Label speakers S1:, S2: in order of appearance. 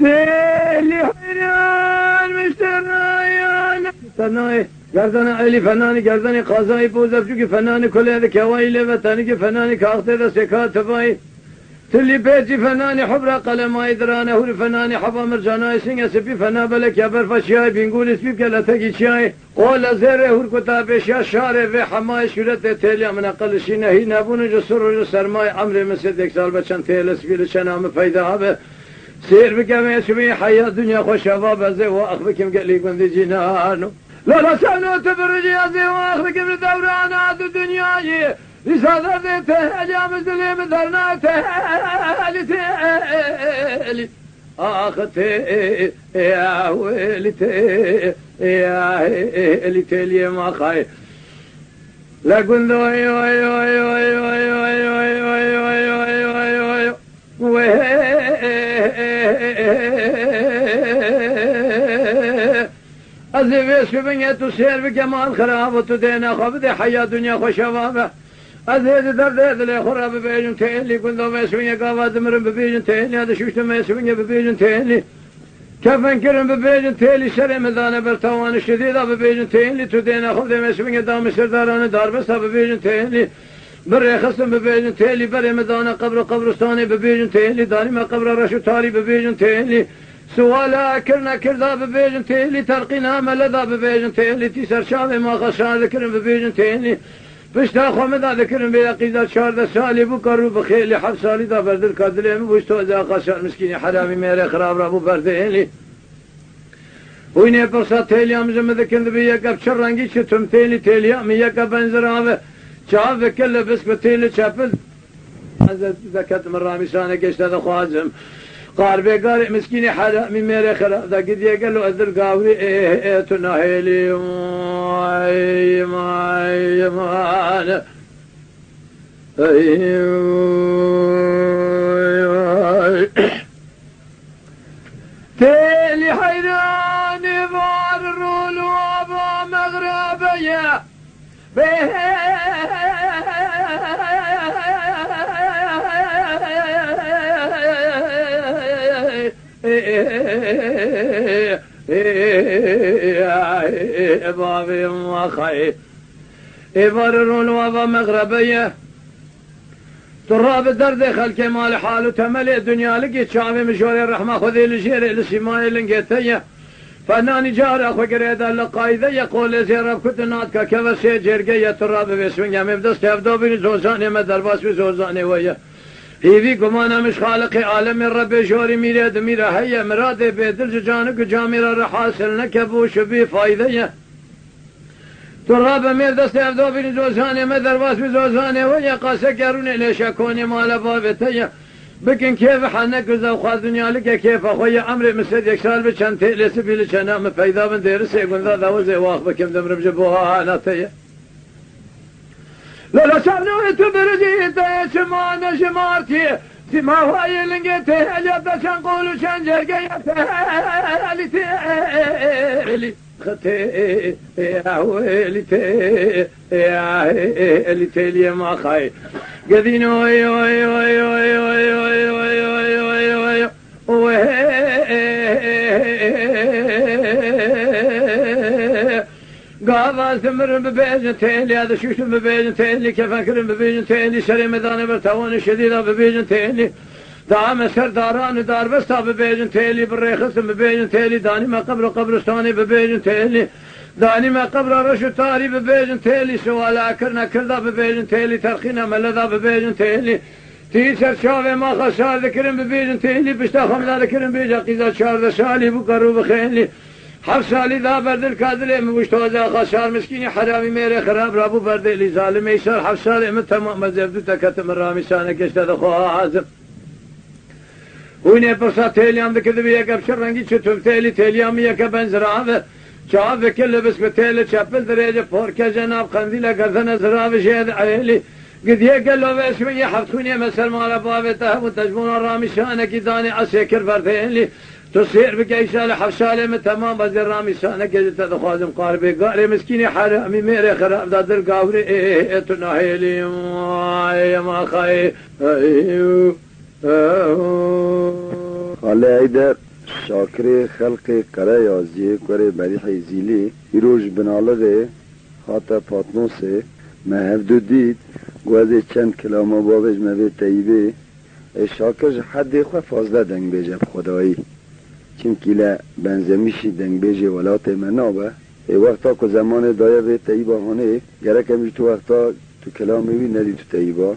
S1: فعلی حیران مستر رایان. گردن علی فنانی گردن قاضای بوزب چون که فنانی کلی هده کوایی لبتانی که فنانی کاخته ده سکات تبایی تلی بیجی فنانی حبر قلمای درانه هوری فنانی حبا مرجانای سنگ سپی فنا بلک یا برفا شیای بینگول اسپی که لتگی چیای. قول زره هور کتاب یا شاره و حمای شورت تیلی امن اقل نهی نبونه جو سر و جسرمای سرمای مسید دیکسال بچن تیل اسپی چن همه پیدا هبه. سير بك ما يسمي حياة الدنيا خوشة بزي واخذكم قال لي كنت جنانو لا لا سانو تبرج يا زي واخذكم دورانات الدنيا رسالة ذيته اجامز لي مثلنا تهالي تهالي اخذتي يا ويلتي يا ويلتي لي ما خاي لا كنت وي وي وي وي وي وي وي وي وي وي وي از ویس که بینگه تو سیر بگه مان خراب و تو دینه خواب ده حیا دنیا خوش و از هیده در ده دلی خراب بیجون تیلی کندو ویس بینگه قاوه دمرم ببیجون تیلی از شوشتم ویس بینگه ببیجون تیلی کفن کرم ببیجون تیلی سر مدانه بر توانش شدید ببیجون تیلی تو دینه خواب ده ویس بینگه دام سرداران داربست ببیجون تیلی بر خصم ببیجن تیلی بر مدانه قبر قبرستانی ببیجن تیلی داری ما قبر رشو تاری ببیجن تیلی. سوالا كرنا كردا ببيجن تيلي ترقينا ملذا ببيجن تيلي تيسر شاذي ما خشان ذكرن ببيجن تيلي بشتا خمدا ذكرن بيا قيدا شار ذا سالي بكرو بخيلي حب سالي دا بردل كادلي بوشتو ذا خشان مسكيني حرامي ميري خراب رابو بردهيلي ويني برسا تيلي امزم ذكرن بيا قب شرنگي شتم تيلي تيلي امي يكا بنزرابه شاف كله بس بتيلي شافل ذكرت من رامي سانه قشت هذا خوازم. قال بقال مسكين حدا من ميري خلا. ذا قد قال له أذر قاوري إيه إيه تنهيلي ماي ماي مانا إبابي الوضع مغربية تراب الدرد خلك مال حاله تملي الدنيا لقيت شعبي مشوري الرحمة خذي لجيري لسماي لنقيتيه فنانی جارا خو گریده لقایده یه قول زیرب کتنات که که وسی جرگه یه ترابه بسمینگم امدست هفته بینی زوزانه مدر باسوی زوزانه ویه. هیوی گمانمش خالق عالم رب جاری میره دمیره هیه مراده بیدل جانه که جامیره را حاصل نکبو بی فایده یه. تراب میر دست افدا بینی زوزانه مدر باسوی زوزانه ویه. قاسه گرونه لشه کنی مال بابته یه. بگن کیف حنه گزا خوا دنیالک کیف خو یا أمر مسد یک سال بچن تلسی بیل چنا م پیدا من دیر سی گندا دوز واخ بکم دمرم جبوها ناتیه لا شرنا تبرجي تشمان شمارتي ما هو هاي لنجي تهلي بس نقول شان جرقي تهلي تهلي ختي يا هويلي تهلي تهلي ما خاي قذين وي وي وي وي وي وي وي وي وي وي قاضى ثمر ببيجن تيلي هذا شوشن ببيجن تيلي كيف أكرم ببيجن تيلي؟ شري ميدان برتوان شديدة ببيجن تيلي. دعم سر داران دار بستا ببيجن تيلي بالريخس ببيجن تيلي. داني ما قبر قبرستاني ببيجن تيلي. دانیمە قبرە ڕەش و تاری ببێژن تێلی سوالاکردە کردا ببێژن تێلی تەرخینە مەلەدا ببێژن تێلی تی سەرچاوێ ماخە شادەکردن ببێژن تێلی پشتا خەمداەکردن بێژە قیزە چاردە سالی بوو کەڕوو بخێنلی. هەر سالی دا بەردن کادلێ مشتۆدا خەشار مسکینی حرامی مێرە خراب رابوو بەردێلی زالمەی سەر هەر سال ئمە تەمام مەزێبدو تەکەتم ڕامیسانە گەشتە دەخواها حازم. وینێ پرسا تێلیان دەکرد یەکە بچە ڕەنگی چ تێلی تێلیامی یەکە بەنجراوە. شاف كل بس بتيلي تشفل دريجة فوركة جناب قنديلة قرثنة زراب شهد عيلي قد يقل له شوية حفتوني مثل ما باب تهب وتجمون الرامي شانك عسكر عسيكر برثين لي تصير شال لحفشالي من تمام بس الرامي شانك جدت دخوازم قاربي قاري مسكيني حرامي ميري خراب دا در قاوري إيه إيه ما خاي
S2: إيه خلي عيدك شاکر خلق قره یازیه کره بریح زیلی ایروش بنالغه خاطر پاتنوسه. ما دو دید گوزه چند کلام بابش موی تیبه. شاکر حد خو فازده دنگ بیجه خدایی. چون ل بنزمیشی دنگ بیجه ولات منابه ای وقتا که زمان دایه به تیبه هانه گره کمیش تو وقتا تو کلام میبین ندی تو تیبه.